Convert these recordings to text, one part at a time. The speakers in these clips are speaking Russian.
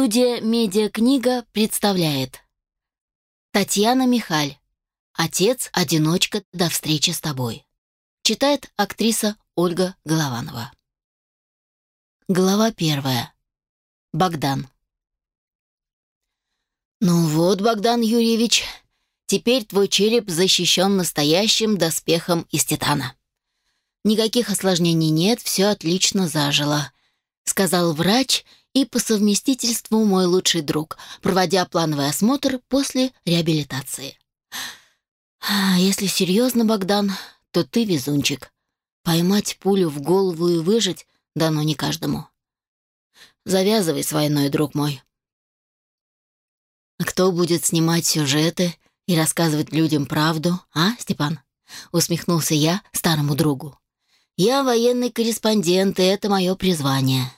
Студия «Медиакнига» представляет. Татьяна Михаль. «Отец-одиночка до встречи с тобой» Читает актриса Ольга Голованова. Глава первая. Богдан. «Ну вот, Богдан Юрьевич, теперь твой череп защищен настоящим доспехом из титана. Никаких осложнений нет, все отлично зажило», — сказал врач — и по совместительству мой лучший друг, проводя плановый осмотр после реабилитации. А если серьезно, Богдан, то ты везунчик. Поймать пулю в голову и выжить дано не каждому. Завязывай с войной, друг мой. Кто будет снимать сюжеты и рассказывать людям правду, а, Степан? Усмехнулся я старому другу. Я военный корреспондент, и это мое призвание.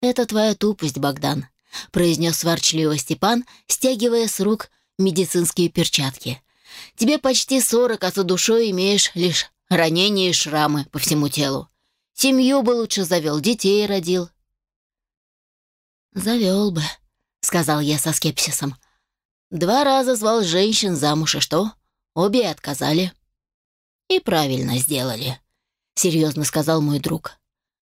«Это твоя тупость, Богдан», — произнес ворчливо Степан, стягивая с рук медицинские перчатки. «Тебе почти сорок, а за душой имеешь лишь ранения и шрамы по всему телу. Семью бы лучше завел, детей родил». «Завел бы», — сказал я со скепсисом. «Два раза звал женщин замуж, и что? Обе отказали». «И правильно сделали», — серьезно сказал мой друг.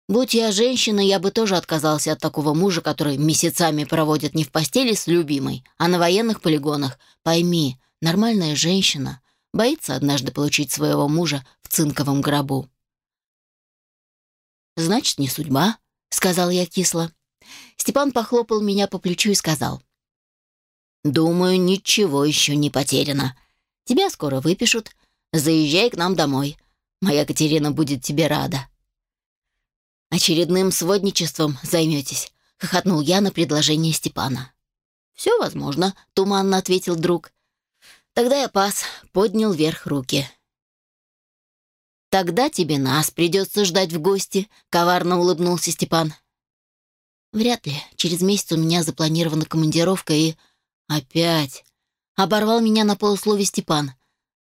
Будь я женщина, я бы тоже отказался от такого мужа, который месяцами проводит не в постели с любимой, а на военных полигонах. Пойми, нормальная женщина боится однажды получить своего мужа в цинковом гробу. «Значит, не судьба», — сказал я кисло. Степан похлопал меня по плечу и сказал. «Думаю, ничего еще не потеряно. Тебя скоро выпишут. Заезжай к нам домой. Моя Катерина будет тебе рада». «Очередным сводничеством займетесь», — хохотнул я на предложение Степана. «Все возможно», — туманно ответил друг. «Тогда я пас», — поднял вверх руки. «Тогда тебе нас придется ждать в гости», — коварно улыбнулся Степан. «Вряд ли. Через месяц у меня запланирована командировка и...» «Опять!» — оборвал меня на полуслове Степан.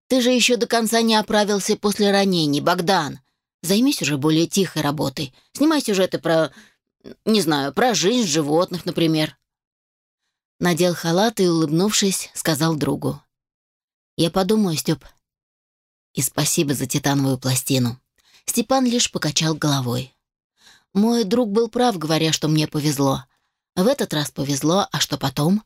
«Ты же еще до конца не оправился после ранений, Богдан. Займись уже более тихой работой. Снимай сюжеты про, не знаю, про жизнь животных, например». Надел халат и, улыбнувшись, сказал другу. «Я подумаю, Степ». «И спасибо за титановую пластину». Степан лишь покачал головой. «Мой друг был прав, говоря, что мне повезло. В этот раз повезло, а что потом?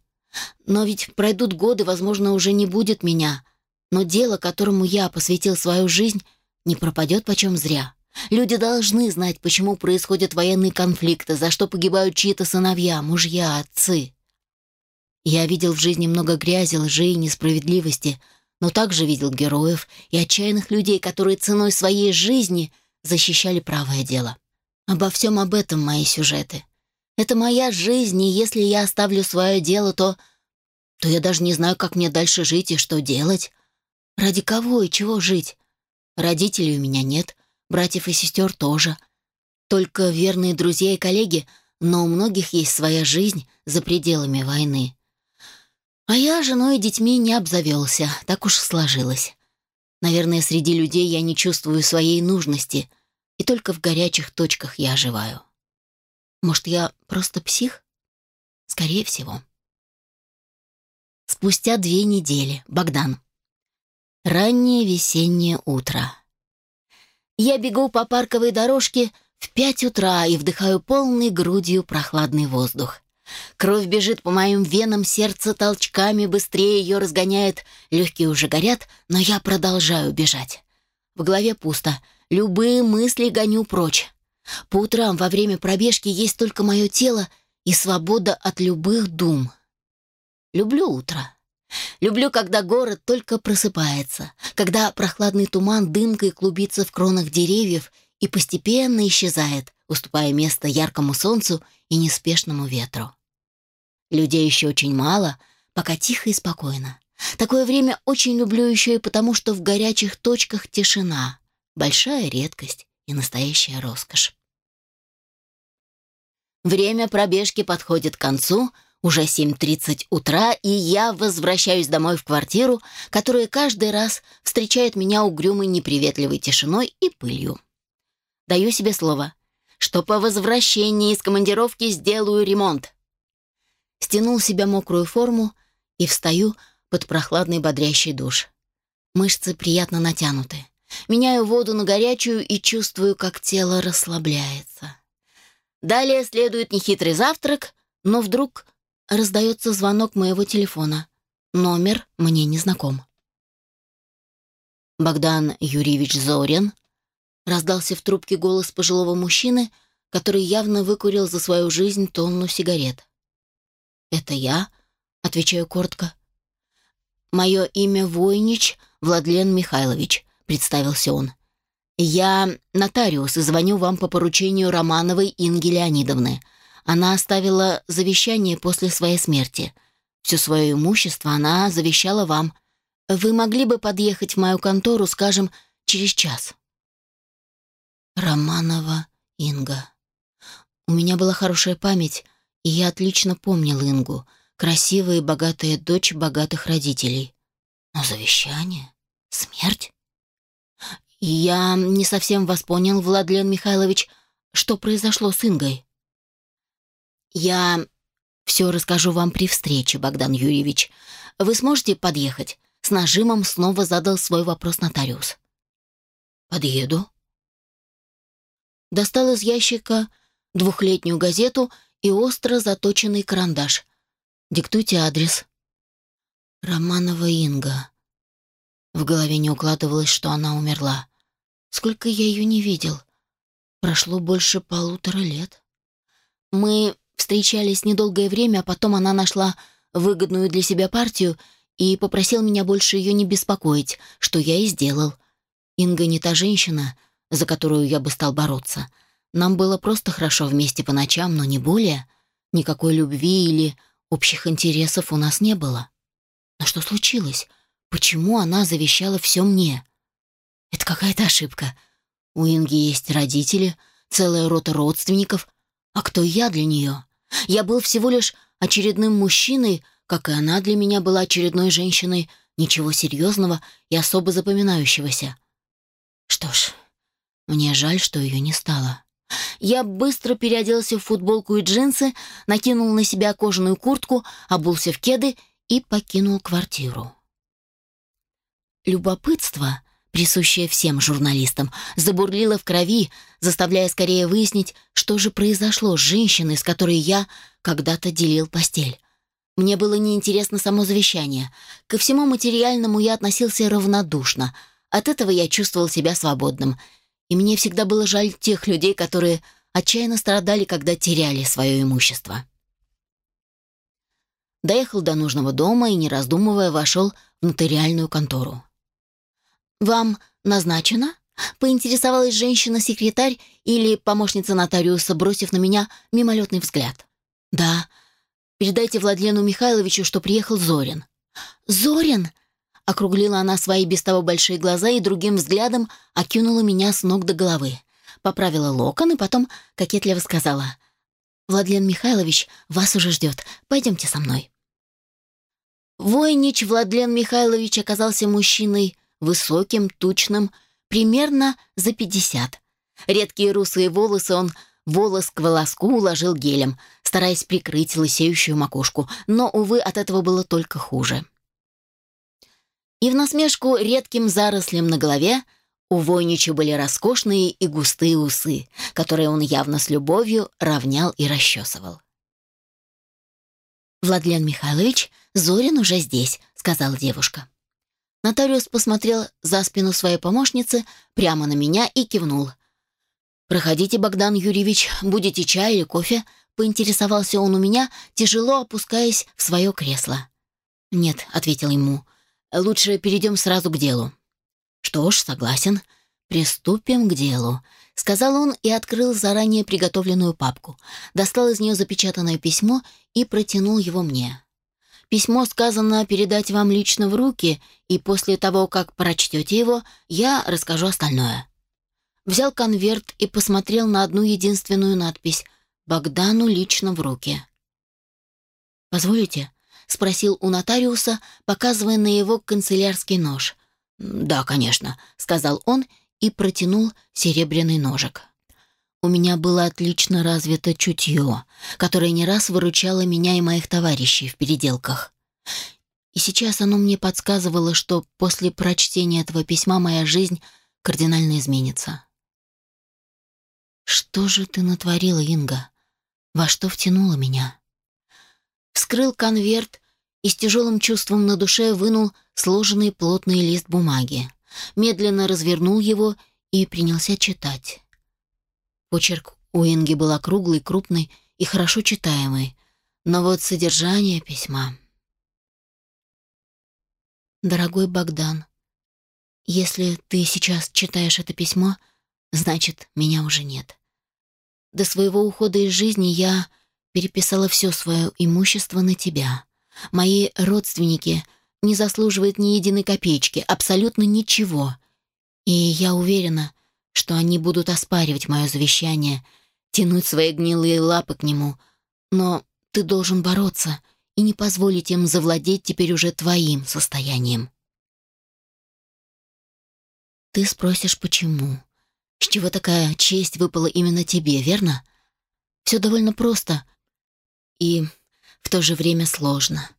Но ведь пройдут годы, возможно, уже не будет меня. Но дело, которому я посвятил свою жизнь, не пропадет почем зря. Люди должны знать, почему происходят военные конфликты, за что погибают чьи-то сыновья, мужья, отцы. Я видел в жизни много грязи, лжи и несправедливости, но также видел героев и отчаянных людей, которые ценой своей жизни защищали правое дело. Обо всем об этом мои сюжеты. Это моя жизнь, и если я оставлю свое дело, то... то я даже не знаю, как мне дальше жить и что делать. Ради кого и чего жить? Родителей у меня нет, братьев и сестер тоже. Только верные друзья и коллеги, но у многих есть своя жизнь за пределами войны. А я женой и детьми не обзавелся, так уж сложилось. Наверное, среди людей я не чувствую своей нужности, и только в горячих точках я оживаю. Может, я просто псих? Скорее всего. Спустя две недели. Богдан. Раннее весеннее утро. Я бегу по парковой дорожке в пять утра и вдыхаю полной грудью прохладный воздух. Кровь бежит по моим венам, сердце толчками быстрее ее разгоняет, легкие уже горят, но я продолжаю бежать. В голове пусто, любые мысли гоню прочь. По утрам во время пробежки есть только мое тело и свобода от любых дум. Люблю утро. Люблю, когда город только просыпается, когда прохладный туман дымкой клубится в кронах деревьев и постепенно исчезает, уступая место яркому солнцу и неспешному ветру. Людей еще очень мало, пока тихо и спокойно. Такое время очень люблю еще и потому, что в горячих точках тишина, большая редкость и настоящая роскошь. Время пробежки подходит к концу — уже 7.30 утра, и я возвращаюсь домой в квартиру, которая каждый раз встречает меня угрюмой неприветливой тишиной и пылью. Даю себе слово, что по возвращении из командировки сделаю ремонт. Стянул себя мокрую форму и встаю под прохладный бодрящий душ. Мышцы приятно натянуты. Меняю воду на горячую и чувствую, как тело расслабляется. Далее следует нехитрый завтрак, но вдруг раздается звонок моего телефона. Номер мне не знаком. Богдан Юрьевич Зорин раздался в трубке голос пожилого мужчины, который явно выкурил за свою жизнь тонну сигарет. «Это я?» — отвечаю коротко. «Мое имя Войнич Владлен Михайлович», — представился он. «Я нотариус и звоню вам по поручению Романовой Инги Леонидовны. Она оставила завещание после своей смерти. Все свое имущество она завещала вам. Вы могли бы подъехать в мою контору, скажем, через час?» Романова Инга. У меня была хорошая память, и я отлично помнил Ингу, красивая и богатая дочь богатых родителей. Но завещание? Смерть? Я не совсем вас понял, Владлен Михайлович, что произошло с Ингой. Я все расскажу вам при встрече, Богдан Юрьевич. Вы сможете подъехать? С нажимом снова задал свой вопрос нотариус. Подъеду, достал из ящика двухлетнюю газету и остро заточенный карандаш. «Диктуйте адрес». «Романова Инга». В голове не укладывалось, что она умерла. Сколько я ее не видел. Прошло больше полутора лет. Мы встречались недолгое время, а потом она нашла выгодную для себя партию и попросил меня больше ее не беспокоить, что я и сделал. Инга не та женщина, за которую я бы стал бороться. Нам было просто хорошо вместе по ночам, но не более. Никакой любви или общих интересов у нас не было. Но что случилось? Почему она завещала все мне? Это какая-то ошибка. У Инги есть родители, целая рота родственников. А кто я для нее? Я был всего лишь очередным мужчиной, как и она для меня была очередной женщиной, ничего серьезного и особо запоминающегося. Что ж, мне жаль, что ее не стало. Я быстро переоделся в футболку и джинсы, накинул на себя кожаную куртку, обулся в кеды и покинул квартиру. Любопытство, присущее всем журналистам, забурлило в крови, заставляя скорее выяснить, что же произошло с женщиной, с которой я когда-то делил постель. Мне было неинтересно само завещание. Ко всему материальному я относился равнодушно. От этого я чувствовал себя свободным — и мне всегда было жаль тех людей, которые отчаянно страдали, когда теряли свое имущество. Доехал до нужного дома и, не раздумывая, вошел в нотариальную контору. «Вам назначено?» — поинтересовалась женщина-секретарь или помощница нотариуса, бросив на меня мимолетный взгляд. «Да. Передайте Владлену Михайловичу, что приехал Зорин». «Зорин?» Округлила она свои без того большие глаза и другим взглядом окинула меня с ног до головы. Поправила локон и потом кокетливо сказала. «Владлен Михайлович вас уже ждет. Пойдемте со мной». Войнич Владлен Михайлович оказался мужчиной высоким, тучным, примерно за пятьдесят. Редкие русые волосы он волос к волоску уложил гелем, стараясь прикрыть лысеющую макушку, но, увы, от этого было только хуже. И в насмешку редким зарослям на голове у Войнича были роскошные и густые усы, которые он явно с любовью равнял и расчесывал. «Владлен Михайлович, Зорин уже здесь», — сказала девушка. Нотариус посмотрел за спину своей помощницы прямо на меня и кивнул. «Проходите, Богдан Юрьевич, будете чай или кофе?» — поинтересовался он у меня, тяжело опускаясь в свое кресло. «Нет», — ответил ему, — Лучше перейдем сразу к делу». «Что ж, согласен. Приступим к делу», — сказал он и открыл заранее приготовленную папку, достал из нее запечатанное письмо и протянул его мне. «Письмо сказано передать вам лично в руки, и после того, как прочтете его, я расскажу остальное». Взял конверт и посмотрел на одну единственную надпись «Богдану лично в руки». «Позволите?» — спросил у нотариуса, показывая на его канцелярский нож. «Да, конечно», — сказал он и протянул серебряный ножик. У меня было отлично развито чутье, которое не раз выручало меня и моих товарищей в переделках. И сейчас оно мне подсказывало, что после прочтения этого письма моя жизнь кардинально изменится. «Что же ты натворила, Инга? Во что втянула меня?» Вскрыл конверт и с тяжелым чувством на душе вынул сложенный плотный лист бумаги. Медленно развернул его и принялся читать. Почерк у Инги был округлый, крупный и хорошо читаемый, но вот содержание письма... «Дорогой Богдан, если ты сейчас читаешь это письмо, значит, меня уже нет. До своего ухода из жизни я переписала все свое имущество на тебя. Мои родственники не заслуживают ни единой копеечки, абсолютно ничего. И я уверена, что они будут оспаривать мое завещание, тянуть свои гнилые лапы к нему. Но ты должен бороться и не позволить им завладеть теперь уже твоим состоянием. Ты спросишь, почему? С чего такая честь выпала именно тебе, верно? Все довольно просто и в то же время сложно.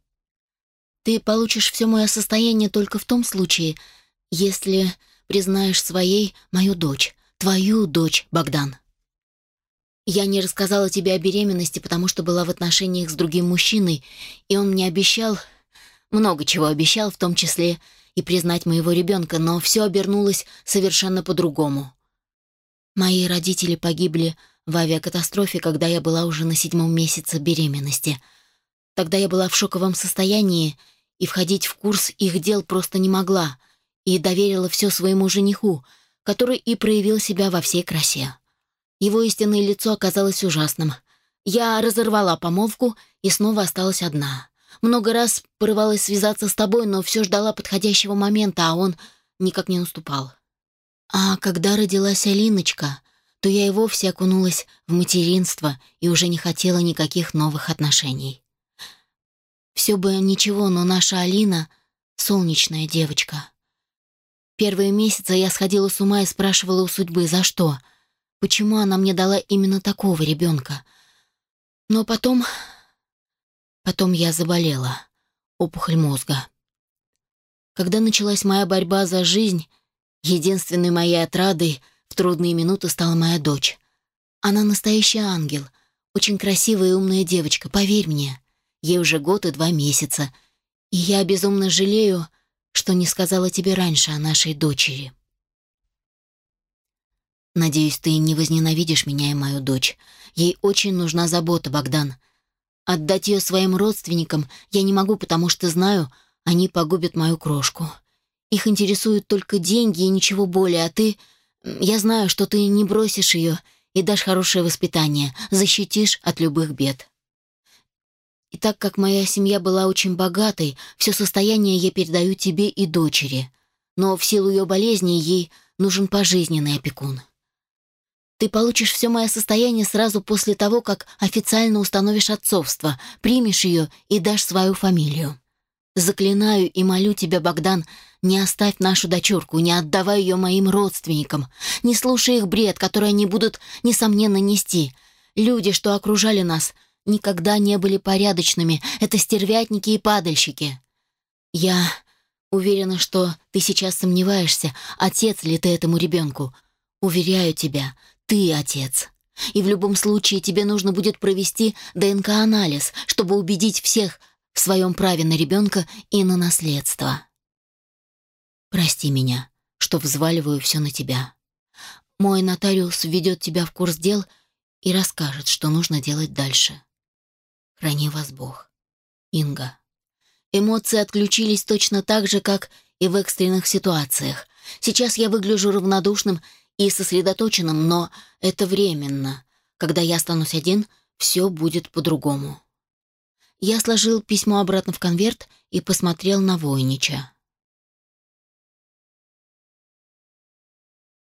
Ты получишь все мое состояние только в том случае, если признаешь своей мою дочь, твою дочь, Богдан. Я не рассказала тебе о беременности, потому что была в отношениях с другим мужчиной, и он мне обещал, много чего обещал, в том числе и признать моего ребенка, но все обернулось совершенно по-другому. Мои родители погибли в авиакатастрофе, когда я была уже на седьмом месяце беременности. Тогда я была в шоковом состоянии и входить в курс их дел просто не могла, и доверила все своему жениху, который и проявил себя во всей красе. Его истинное лицо оказалось ужасным. Я разорвала помолвку и снова осталась одна. Много раз порывалась связаться с тобой, но все ждала подходящего момента, а он никак не наступал. А когда родилась Алиночка, то я и вовсе окунулась в материнство и уже не хотела никаких новых отношений. Все бы ничего, но наша Алина — солнечная девочка. Первые месяцы я сходила с ума и спрашивала у судьбы, за что — почему она мне дала именно такого ребенка. Но потом... Потом я заболела. Опухоль мозга. Когда началась моя борьба за жизнь, единственной моей отрадой в трудные минуты стала моя дочь. Она настоящий ангел, очень красивая и умная девочка, поверь мне. Ей уже год и два месяца. И я безумно жалею, что не сказала тебе раньше о нашей дочери. Надеюсь, ты не возненавидишь меня и мою дочь. Ей очень нужна забота, Богдан. Отдать ее своим родственникам я не могу, потому что знаю, они погубят мою крошку. Их интересуют только деньги и ничего более, а ты... Я знаю, что ты не бросишь ее и дашь хорошее воспитание, защитишь от любых бед. И так как моя семья была очень богатой, все состояние я передаю тебе и дочери. Но в силу ее болезни ей нужен пожизненный опекун. Ты получишь все мое состояние сразу после того, как официально установишь отцовство, примешь ее и дашь свою фамилию. Заклинаю и молю тебя, Богдан, не оставь нашу дочурку, не отдавай ее моим родственникам, не слушай их бред, который они будут, несомненно, нести. Люди, что окружали нас, никогда не были порядочными, это стервятники и падальщики. Я уверена, что ты сейчас сомневаешься, отец ли ты этому ребенку. Уверяю тебя, ты отец. И в любом случае тебе нужно будет провести ДНК-анализ, чтобы убедить всех в своем праве на ребенка и на наследство. Прости меня, что взваливаю все на тебя. Мой нотариус введет тебя в курс дел и расскажет, что нужно делать дальше. Храни вас Бог. Инга. Эмоции отключились точно так же, как и в экстренных ситуациях. Сейчас я выгляжу равнодушным и сосредоточенным, но это временно. Когда я останусь один, все будет по-другому. Я сложил письмо обратно в конверт и посмотрел на Войнича.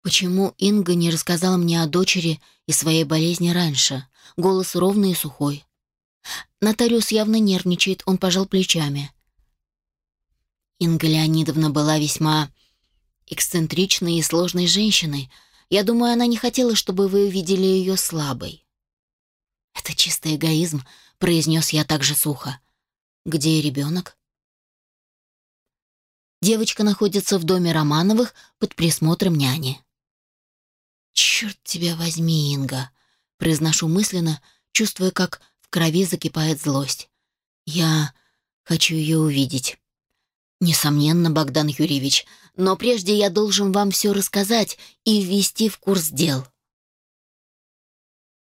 Почему Инга не рассказала мне о дочери и своей болезни раньше? Голос ровный и сухой. Нотариус явно нервничает, он пожал плечами. Инга Леонидовна была весьма эксцентричной и сложной женщиной. Я думаю, она не хотела, чтобы вы увидели ее слабой». «Это чистый эгоизм», — произнес я также сухо. «Где ребенок?» Девочка находится в доме Романовых под присмотром няни. «Черт тебя возьми, Инга!» — произношу мысленно, чувствуя, как крови закипает злость. «Я хочу ее увидеть». «Несомненно, Богдан Юрьевич, но прежде я должен вам все рассказать и ввести в курс дел».